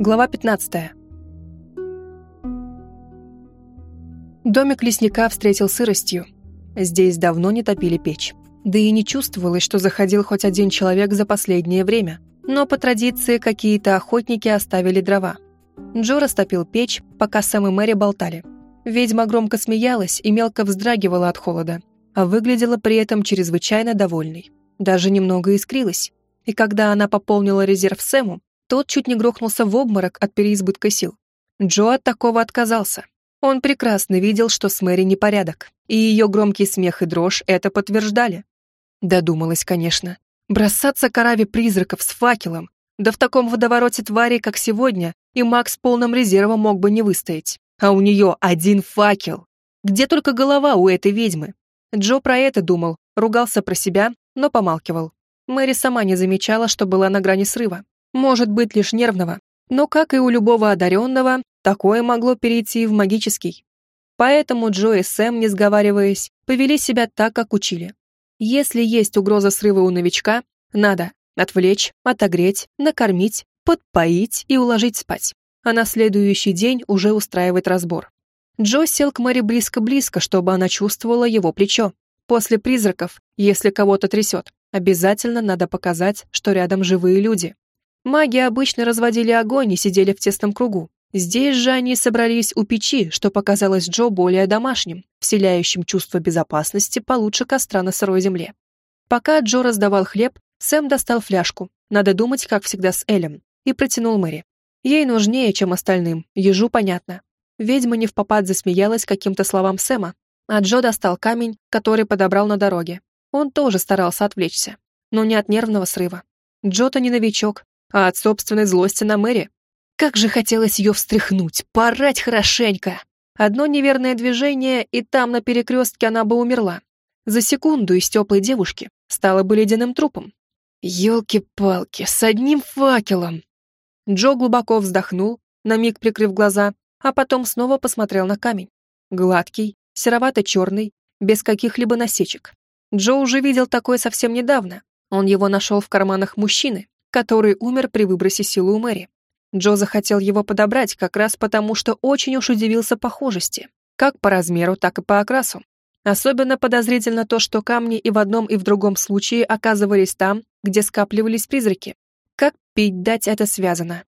Глава 15. Домик лесника встретил сыростью. Здесь давно не топили печь. Да и не чувствовалось, что заходил хоть один человек за последнее время. Но по традиции какие-то охотники оставили дрова. Джо растопил печь, пока Сэм и Мэри болтали. Ведьма громко смеялась и мелко вздрагивала от холода, а выглядела при этом чрезвычайно довольной. Даже немного искрилась. И когда она пополнила резерв Сэму, тот чуть не грохнулся в обморок от переизбытка сил. Джо от такого отказался. Он прекрасно видел, что с Мэри непорядок, и ее громкий смех и дрожь это подтверждали. Додумалась, конечно. Бросаться к ораве призраков с факелом, да в таком водовороте твари, как сегодня, и Макс полным резервом мог бы не выстоять. А у нее один факел. Где только голова у этой ведьмы? Джо про это думал, ругался про себя, но помалкивал. Мэри сама не замечала, что была на грани срыва может быть лишь нервного, но, как и у любого одаренного, такое могло перейти в магический. Поэтому Джо и Сэм, не сговариваясь, повели себя так, как учили. Если есть угроза срыва у новичка, надо отвлечь, отогреть, накормить, подпоить и уложить спать. А на следующий день уже устраивать разбор. Джо сел к Мэри близко-близко, чтобы она чувствовала его плечо. После призраков, если кого-то трясет, обязательно надо показать, что рядом живые люди. Маги обычно разводили огонь и сидели в тесном кругу. Здесь же они собрались у печи, что показалось Джо более домашним, вселяющим чувство безопасности получше костра на сырой земле. Пока Джо раздавал хлеб, Сэм достал фляжку, надо думать, как всегда с Элем, и протянул Мэри. Ей нужнее, чем остальным, ежу понятно. Ведьма не в попад засмеялась каким-то словам Сэма, а Джо достал камень, который подобрал на дороге. Он тоже старался отвлечься, но не от нервного срыва. Джо-то не новичок, а от собственной злости на Мэри. Как же хотелось ее встряхнуть, порать хорошенько. Одно неверное движение, и там на перекрестке она бы умерла. За секунду из теплой девушки стала бы ледяным трупом. Ёлки-палки, с одним факелом. Джо глубоко вздохнул, на миг прикрыв глаза, а потом снова посмотрел на камень. Гладкий, серовато-черный, без каких-либо насечек. Джо уже видел такое совсем недавно. Он его нашел в карманах мужчины, который умер при выбросе силы у Мэри. Джо захотел его подобрать как раз потому, что очень уж удивился похожести, как по размеру, так и по окрасу. Особенно подозрительно то, что камни и в одном, и в другом случае оказывались там, где скапливались призраки. Как пить дать это связано?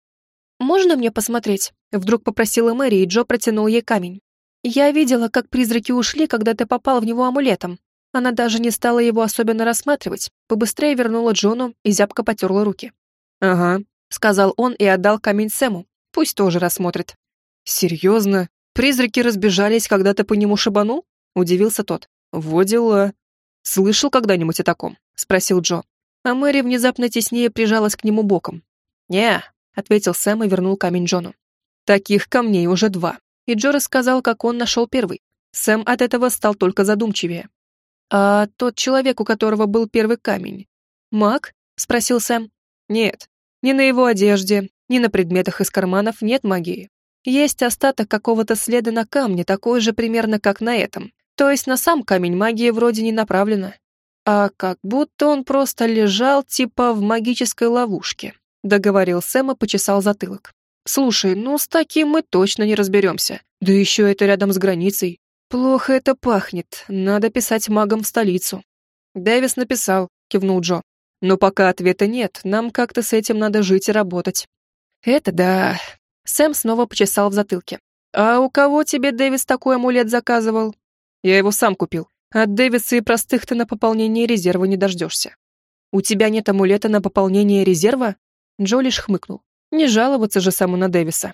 «Можно мне посмотреть?» Вдруг попросила Мэри, и Джо протянул ей камень. «Я видела, как призраки ушли, когда ты попал в него амулетом. Она даже не стала его особенно рассматривать, побыстрее вернула Джону и зябко потерла руки. «Ага», — сказал он и отдал камень Сэму. «Пусть тоже рассмотрит». «Серьезно? Призраки разбежались, когда ты по нему шибанул?» — удивился тот. «Во дела». «Слышал когда-нибудь о таком?» — спросил Джо. А Мэри внезапно теснее прижалась к нему боком. «Не», — ответил Сэм и вернул камень Джону. «Таких камней уже два». И Джо рассказал, как он нашел первый. Сэм от этого стал только задумчивее. «А тот человек, у которого был первый камень? Маг?» — спросил Сэм. «Нет, ни на его одежде, ни на предметах из карманов нет магии. Есть остаток какого-то следа на камне, такой же примерно, как на этом. То есть на сам камень магия вроде не направлена. А как будто он просто лежал типа в магической ловушке», — договорил Сэм и почесал затылок. «Слушай, ну с таким мы точно не разберемся. Да еще это рядом с границей. «Плохо это пахнет. Надо писать магам в столицу». «Дэвис написал», — кивнул Джо. «Но пока ответа нет, нам как-то с этим надо жить и работать». «Это да». Сэм снова почесал в затылке. «А у кого тебе Дэвис такой амулет заказывал?» «Я его сам купил. От Дэвиса и простых ты на пополнение резерва не дождешься». «У тебя нет амулета на пополнение резерва?» Джо лишь хмыкнул. «Не жаловаться же саму на Дэвиса».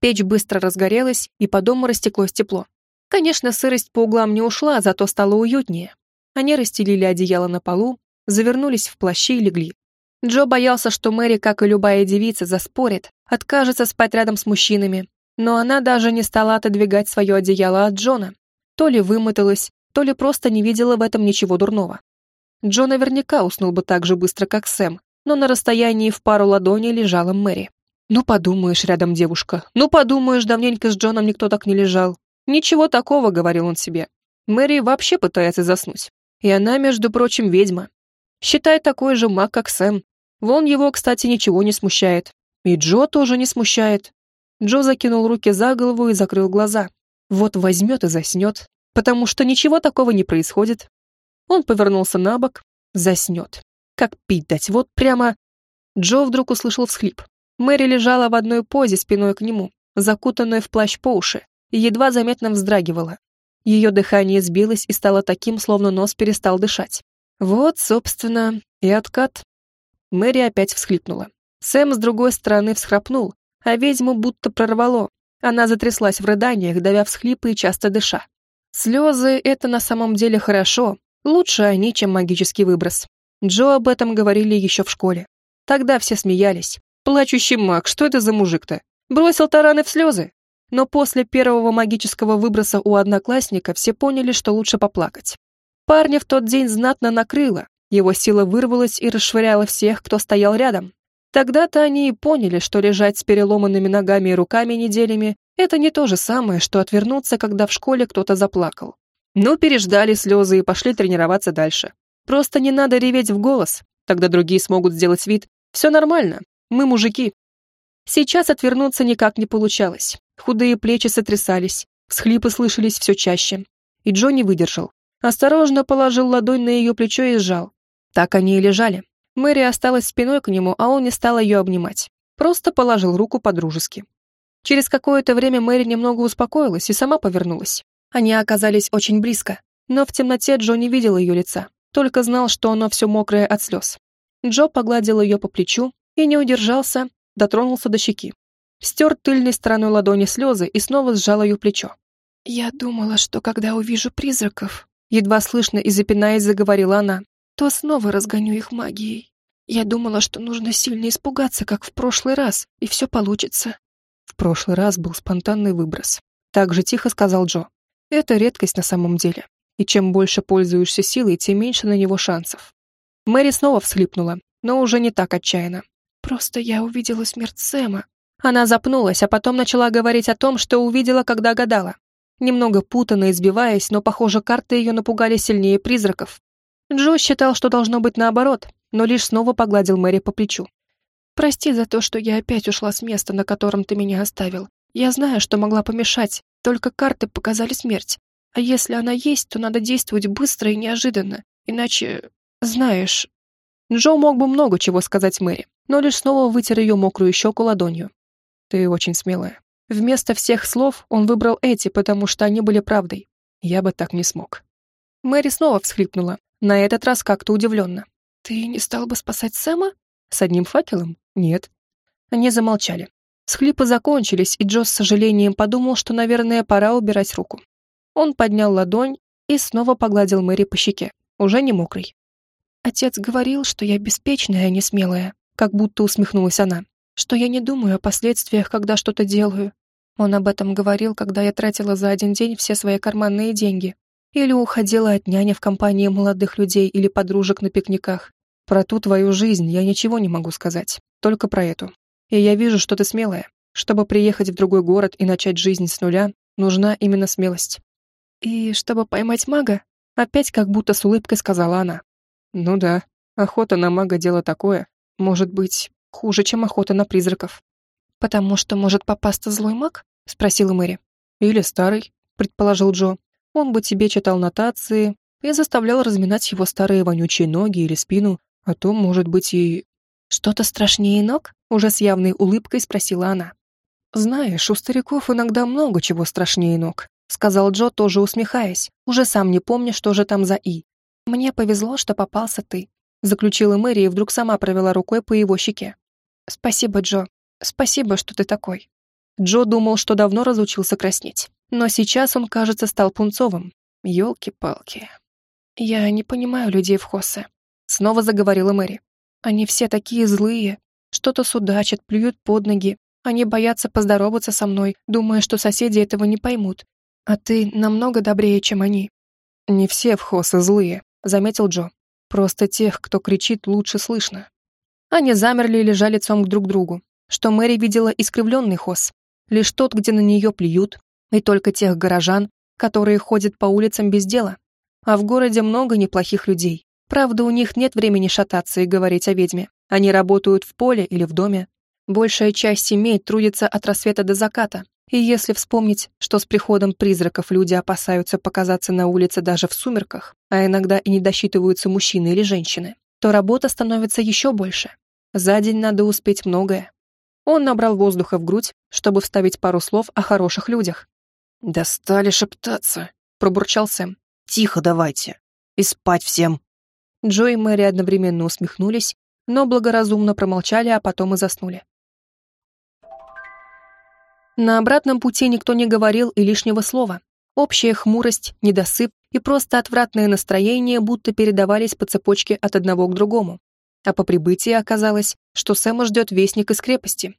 Печь быстро разгорелась, и по дому растеклось тепло. Конечно, сырость по углам не ушла, зато стало уютнее. Они расстелили одеяло на полу, завернулись в плащи и легли. Джо боялся, что Мэри, как и любая девица, заспорит, откажется спать рядом с мужчинами, но она даже не стала отодвигать свое одеяло от Джона. То ли вымоталась, то ли просто не видела в этом ничего дурного. Джо наверняка уснул бы так же быстро, как Сэм, но на расстоянии в пару ладоней лежала Мэри. Ну подумаешь, рядом девушка. Ну подумаешь, давненько с Джоном никто так не лежал. «Ничего такого», — говорил он себе. «Мэри вообще пытается заснуть. И она, между прочим, ведьма. Считай такой же маг, как Сэм. Вон его, кстати, ничего не смущает. И Джо тоже не смущает. Джо закинул руки за голову и закрыл глаза. Вот возьмет и заснет, потому что ничего такого не происходит. Он повернулся на бок, заснет. Как пить дать, вот прямо... Джо вдруг услышал всхлип. Мэри лежала в одной позе спиной к нему, закутанная в плащ по уши, и едва заметно вздрагивала. Ее дыхание сбилось и стало таким, словно нос перестал дышать. Вот, собственно, и откат. Мэри опять всхлипнула. Сэм с другой стороны всхрапнул, а ведьму будто прорвало. Она затряслась в рыданиях, давя всхлипы и часто дыша. Слезы — это на самом деле хорошо. Лучше они, чем магический выброс. Джо об этом говорили еще в школе. Тогда все смеялись. Плачущий маг, что это за мужик-то? Бросил тараны в слезы? Но после первого магического выброса у одноклассника все поняли, что лучше поплакать. Парня в тот день знатно накрыло, его сила вырвалась и расшвыряла всех, кто стоял рядом. Тогда-то они и поняли, что лежать с переломанными ногами и руками неделями — это не то же самое, что отвернуться, когда в школе кто-то заплакал. Ну, переждали слезы и пошли тренироваться дальше. Просто не надо реветь в голос, тогда другие смогут сделать вид. Все нормально, мы мужики. Сейчас отвернуться никак не получалось. Худые плечи сотрясались, всхлипы слышались все чаще. И Джо не выдержал. Осторожно положил ладонь на ее плечо и сжал. Так они и лежали. Мэри осталась спиной к нему, а он не стал ее обнимать. Просто положил руку по-дружески. Через какое-то время Мэри немного успокоилась и сама повернулась. Они оказались очень близко, но в темноте Джо не видел ее лица, только знал, что оно все мокрое от слез. Джо погладил ее по плечу и не удержался, дотронулся до щеки. Стер тыльной стороной ладони слезы и снова сжал ее плечо. «Я думала, что когда увижу призраков...» Едва слышно и запинаясь, заговорила она, то снова разгоню их магией. Я думала, что нужно сильно испугаться, как в прошлый раз, и все получится. В прошлый раз был спонтанный выброс. Так же тихо сказал Джо. Это редкость на самом деле. И чем больше пользуешься силой, тем меньше на него шансов. Мэри снова всхлипнула, но уже не так отчаянно. «Просто я увидела смерть Сэма». Она запнулась, а потом начала говорить о том, что увидела, когда гадала. Немного путанно избиваясь, но, похоже, карты ее напугали сильнее призраков. Джо считал, что должно быть наоборот, но лишь снова погладил Мэри по плечу. «Прости за то, что я опять ушла с места, на котором ты меня оставил. Я знаю, что могла помешать, только карты показали смерть. А если она есть, то надо действовать быстро и неожиданно, иначе... знаешь...» Джо мог бы много чего сказать Мэри, но лишь снова вытер ее мокрую щеку ладонью. «Ты очень смелая». Вместо всех слов он выбрал эти, потому что они были правдой. Я бы так не смог. Мэри снова всхлипнула, на этот раз как-то удивленно. «Ты не стал бы спасать Сэма?» «С одним факелом? Нет». Они замолчали. Схлипы закончились, и Джо с сожалением подумал, что, наверное, пора убирать руку. Он поднял ладонь и снова погладил Мэри по щеке, уже не мокрый. «Отец говорил, что я беспечная, а не смелая», как будто усмехнулась она, «что я не думаю о последствиях, когда что-то делаю. Он об этом говорил, когда я тратила за один день все свои карманные деньги, или уходила от няни в компании молодых людей или подружек на пикниках. Про ту твою жизнь я ничего не могу сказать, только про эту. И я вижу, что ты смелая. Чтобы приехать в другой город и начать жизнь с нуля, нужна именно смелость. И чтобы поймать мага, опять как будто с улыбкой сказала она. Ну да, охота на мага дело такое. Может быть, хуже, чем охота на призраков. Потому что может попасться злой маг? Спросила Мэри. Или старый, предположил Джо. Он бы тебе читал нотации и заставлял разминать его старые вонючие ноги или спину, а то, может быть, и... «Что-то страшнее ног?» — уже с явной улыбкой спросила она. «Знаешь, у стариков иногда много чего страшнее ног», — сказал Джо, тоже усмехаясь, уже сам не помня, что же там за «и». «Мне повезло, что попался ты», — заключила Мэри и вдруг сама провела рукой по его щеке. «Спасибо, Джо. Спасибо, что ты такой». Джо думал, что давно разучился краснеть. Но сейчас он, кажется, стал пунцовым. Ёлки-палки. «Я не понимаю людей в Хоссе», — снова заговорила Мэри. «Они все такие злые, что-то судачат, плюют под ноги. Они боятся поздороваться со мной, думая, что соседи этого не поймут. А ты намного добрее, чем они». «Не все в Хоссе злые», — заметил Джо. «Просто тех, кто кричит, лучше слышно». Они замерли и лежали лицом друг к другу, что Мэри видела искривленный Хосс, лишь тот, где на нее плюют, и только тех горожан, которые ходят по улицам без дела. А в городе много неплохих людей. Правда, у них нет времени шататься и говорить о ведьме. Они работают в поле или в доме. Большая часть семей трудится от рассвета до заката, и если вспомнить, что с приходом призраков люди опасаются показаться на улице даже в сумерках, а иногда и не досчитываются мужчины или женщины, то работа становится еще больше. За день надо успеть многое. Он набрал воздуха в грудь, чтобы вставить пару слов о хороших людях. «Достали шептаться», — пробурчал Сэм. «Тихо давайте. И спать всем». Джо и Мэри одновременно усмехнулись, но благоразумно промолчали, а потом и заснули. На обратном пути никто не говорил и лишнего слова. Общая хмурость, недосып и просто отвратное настроение будто передавались по цепочке от одного к другому. А по прибытии оказалось, что Сэма ждет вестник из крепости.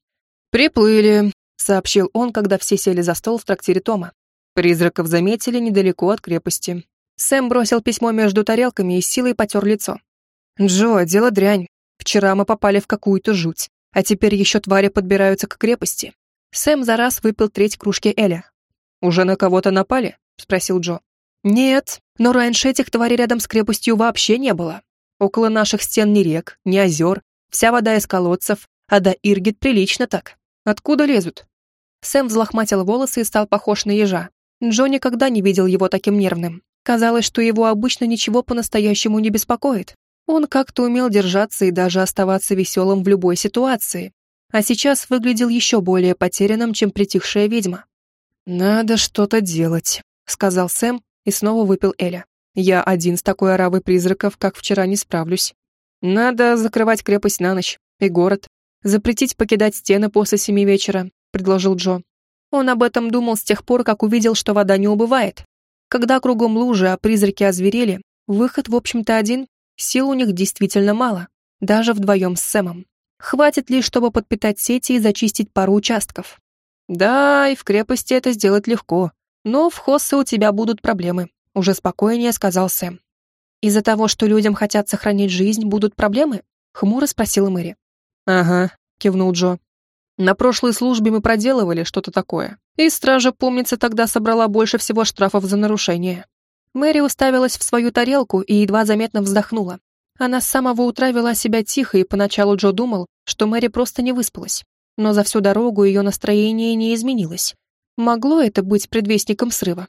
«Приплыли», — сообщил он, когда все сели за стол в трактире Тома. Призраков заметили недалеко от крепости. Сэм бросил письмо между тарелками и силой потер лицо. «Джо, дело дрянь. Вчера мы попали в какую-то жуть, а теперь еще твари подбираются к крепости». Сэм за раз выпил треть кружки Эля. «Уже на кого-то напали?» — спросил Джо. «Нет, но раньше этих тварей рядом с крепостью вообще не было. Около наших стен ни рек, ни озер, вся вода из колодцев, а до Иргит прилично так. Откуда лезут?» Сэм взлохматил волосы и стал похож на ежа. Джо никогда не видел его таким нервным. Казалось, что его обычно ничего по-настоящему не беспокоит. Он как-то умел держаться и даже оставаться веселым в любой ситуации. А сейчас выглядел еще более потерянным, чем притихшая ведьма. «Надо что-то делать», — сказал Сэм и снова выпил Эля. «Я один с такой оравой призраков, как вчера, не справлюсь. Надо закрывать крепость на ночь и город. Запретить покидать стены после семи вечера», — предложил Джо. Он об этом думал с тех пор, как увидел, что вода не убывает. Когда кругом лужи, а призраки озверели, выход, в общем-то, один, сил у них действительно мало, даже вдвоем с Сэмом. Хватит лишь, чтобы подпитать сети и зачистить пару участков. Да, и в крепости это сделать легко, но в Хоссе у тебя будут проблемы, уже спокойнее сказал Сэм. Из-за того, что людям хотят сохранить жизнь, будут проблемы? Хмуро спросила Мэри. Ага, кивнул Джо. На прошлой службе мы проделывали что-то такое. И стража, помнится, тогда собрала больше всего штрафов за нарушение. Мэри уставилась в свою тарелку и едва заметно вздохнула. Она с самого утра вела себя тихо, и поначалу Джо думал, что Мэри просто не выспалась. Но за всю дорогу ее настроение не изменилось. Могло это быть предвестником срыва?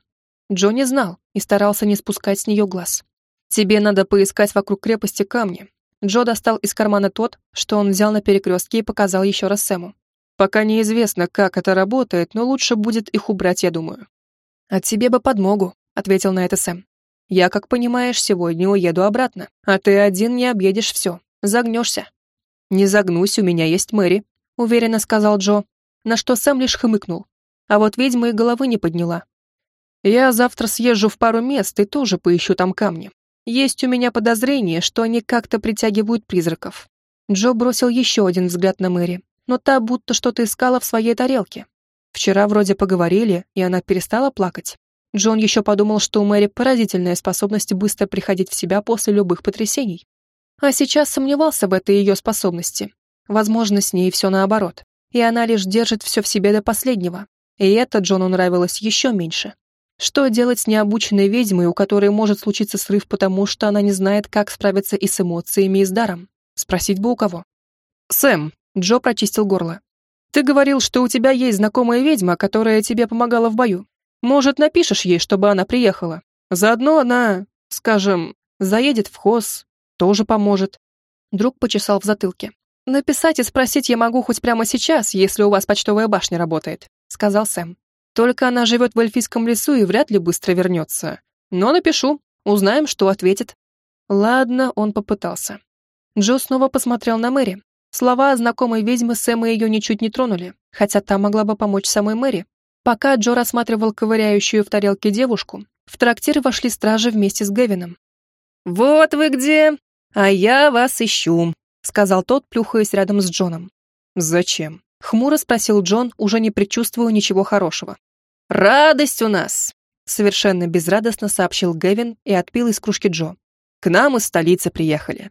Джо не знал и старался не спускать с нее глаз. «Тебе надо поискать вокруг крепости камни». Джо достал из кармана тот, что он взял на перекрестке и показал еще раз Сэму. Пока неизвестно, как это работает, но лучше будет их убрать, я думаю. «А тебе бы подмогу», — ответил на это Сэм. «Я, как понимаешь, сегодня уеду обратно, а ты один не объедешь все, загнешься». «Не загнусь, у меня есть Мэри», — уверенно сказал Джо, на что Сэм лишь хмыкнул. А вот ведьма и головы не подняла. «Я завтра съезжу в пару мест и тоже поищу там камни. Есть у меня подозрение, что они как-то притягивают призраков». Джо бросил еще один взгляд на Мэри, но та будто что-то искала в своей тарелке. Вчера вроде поговорили, и она перестала плакать. Джон еще подумал, что у Мэри поразительная способность быстро приходить в себя после любых потрясений. А сейчас сомневался в этой ее способности. Возможно, с ней все наоборот. И она лишь держит все в себе до последнего. И это Джону нравилось еще меньше. Что делать с необученной ведьмой, у которой может случиться срыв, потому что она не знает, как справиться и с эмоциями, и с даром? Спросить бы у кого. «Сэм», Джо прочистил горло. «Ты говорил, что у тебя есть знакомая ведьма, которая тебе помогала в бою. Может, напишешь ей, чтобы она приехала? Заодно она, скажем, заедет в хоз, тоже поможет». Друг почесал в затылке. «Написать и спросить я могу хоть прямо сейчас, если у вас почтовая башня работает», — сказал Сэм. «Только она живет в эльфийском лесу и вряд ли быстро вернется. Но напишу, узнаем, что ответит». Ладно, он попытался. Джо снова посмотрел на Мэри, Слова о знакомой ведьмы Сэма ее ничуть не тронули, хотя та могла бы помочь самой Мэри. Пока Джо рассматривал ковыряющую в тарелке девушку, в трактир вошли стражи вместе с Гевином. «Вот вы где! А я вас ищу», — сказал тот, плюхаясь рядом с Джоном. «Зачем?» — хмуро спросил Джон, уже не предчувствуя ничего хорошего. «Радость у нас!» — совершенно безрадостно сообщил Гевин и отпил из кружки Джо. «К нам из столицы приехали».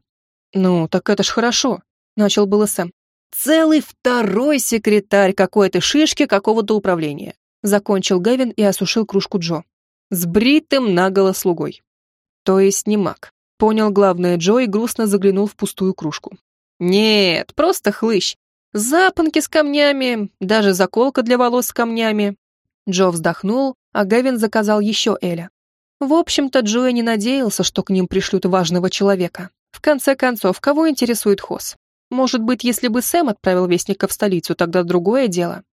«Ну, так это ж хорошо начал было Сэм. «Целый второй секретарь какой-то шишки какого-то управления», закончил Гевин и осушил кружку Джо. С бритым наголо слугой. То есть не маг. Понял главное Джо и грустно заглянул в пустую кружку. «Нет, просто хлыщ. Запонки с камнями, даже заколка для волос с камнями. Джо вздохнул, а Гэвин заказал еще Эля. В общем-то, Джо не надеялся, что к ним пришлют важного человека. В конце концов, кого интересует Хос? Может быть, если бы Сэм отправил вестника в столицу, тогда другое дело.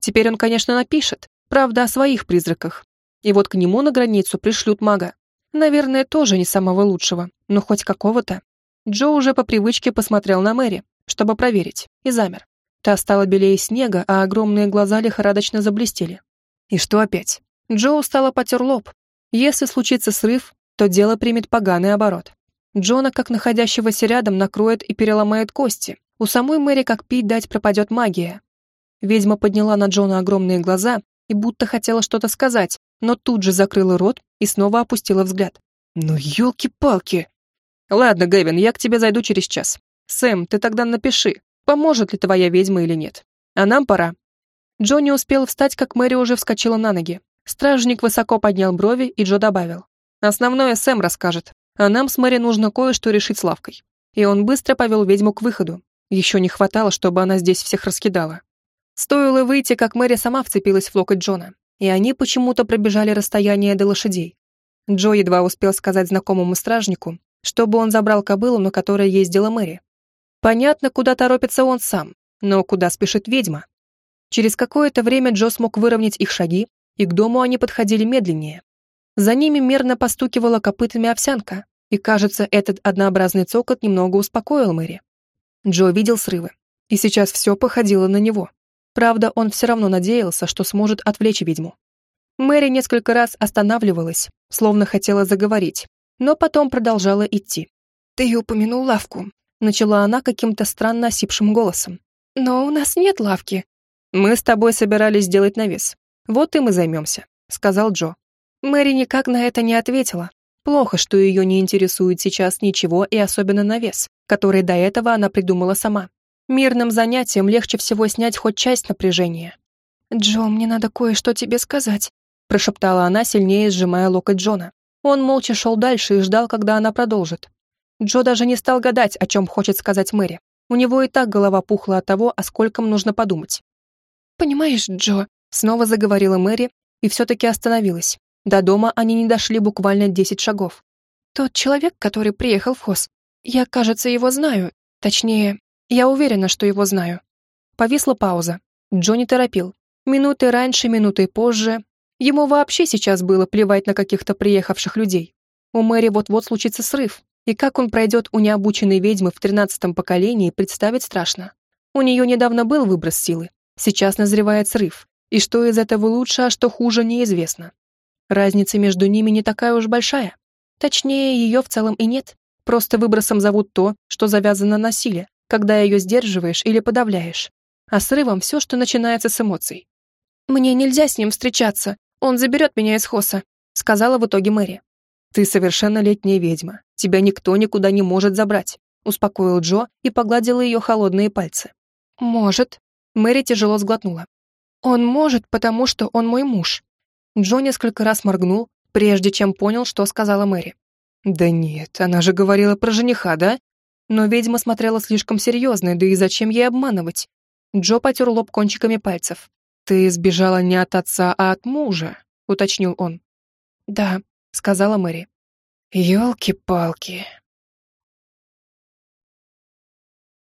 Теперь он, конечно, напишет, правда, о своих призраках. И вот к нему на границу пришлют мага. Наверное, тоже не самого лучшего, но хоть какого-то. Джо уже по привычке посмотрел на Мэри, чтобы проверить, и замер. Та стала белее снега, а огромные глаза лихорадочно заблестели. И что опять? Джо устало потер лоб. Если случится срыв, то дело примет поганый оборот. Джона, как находящегося рядом, накроет и переломает кости. У самой Мэри как пить дать пропадет магия. Ведьма подняла на Джона огромные глаза и будто хотела что-то сказать, но тут же закрыла рот и снова опустила взгляд. «Ну, елки-палки!» «Ладно, Гэвин, я к тебе зайду через час. Сэм, ты тогда напиши, поможет ли твоя ведьма или нет. А нам пора». Джо не успел встать, как Мэри уже вскочила на ноги. Стражник высоко поднял брови, и Джо добавил. «Основное Сэм расскажет, а нам с Мэри нужно кое-что решить с лавкой». И он быстро повел ведьму к выходу. Еще не хватало, чтобы она здесь всех раскидала. Стоило выйти, как Мэри сама вцепилась в локоть Джона и они почему-то пробежали расстояние до лошадей. Джо едва успел сказать знакомому стражнику, чтобы он забрал кобылу, на которой ездила Мэри. Понятно, куда торопится он сам, но куда спешит ведьма. Через какое-то время Джо смог выровнять их шаги, и к дому они подходили медленнее. За ними мерно постукивала копытами овсянка, и, кажется, этот однообразный цокот немного успокоил Мэри. Джо видел срывы, и сейчас все походило на него. Правда, он все равно надеялся, что сможет отвлечь ведьму. Мэри несколько раз останавливалась, словно хотела заговорить, но потом продолжала идти. «Ты упомянул лавку», — начала она каким-то странно осипшим голосом. «Но у нас нет лавки». «Мы с тобой собирались сделать навес. Вот и займемся», — сказал Джо. Мэри никак на это не ответила. Плохо, что ее не интересует сейчас ничего и особенно навес, который до этого она придумала сама. Мирным занятием легче всего снять хоть часть напряжения. «Джо, мне надо кое-что тебе сказать», прошептала она, сильнее сжимая локоть Джона. Он молча шел дальше и ждал, когда она продолжит. Джо даже не стал гадать, о чем хочет сказать Мэри. У него и так голова пухла от того, о скольком нужно подумать. «Понимаешь, Джо», — снова заговорила Мэри и все-таки остановилась. До дома они не дошли буквально десять шагов. «Тот человек, который приехал в Хос, я, кажется, его знаю. Точнее, я уверена, что его знаю. Повисла пауза. Джонни торопил. Минуты раньше, минуты позже. Ему вообще сейчас было плевать на каких-то приехавших людей. У Мэри вот-вот случится срыв, и как он пройдет у необученной ведьмы в тринадцатом поколении, представить страшно. У нее недавно был выброс силы, сейчас назревает срыв, и что из этого лучше, а что хуже, неизвестно. Разница между ними не такая уж большая. Точнее, ее в целом и нет. Просто выбросом зовут то, что завязано на силе, когда ее сдерживаешь или подавляешь, а срывом все, что начинается с эмоций. «Мне нельзя с ним встречаться, он заберет меня из Хоса», сказала в итоге Мэри. «Ты совершеннолетняя ведьма, тебя никто никуда не может забрать», успокоил Джо и погладил ее холодные пальцы. «Может». Мэри тяжело сглотнула. «Он может, потому что он мой муж». Джо несколько раз моргнул, прежде чем понял, что сказала Мэри. «Да нет, она же говорила про жениха, да?» Но ведьма смотрела слишком серьезно, да и зачем ей обманывать? Джо потер лоб кончиками пальцев. «Ты сбежала не от отца, а от мужа», — уточнил он. «Да», — сказала Мэри. «Елки-палки»,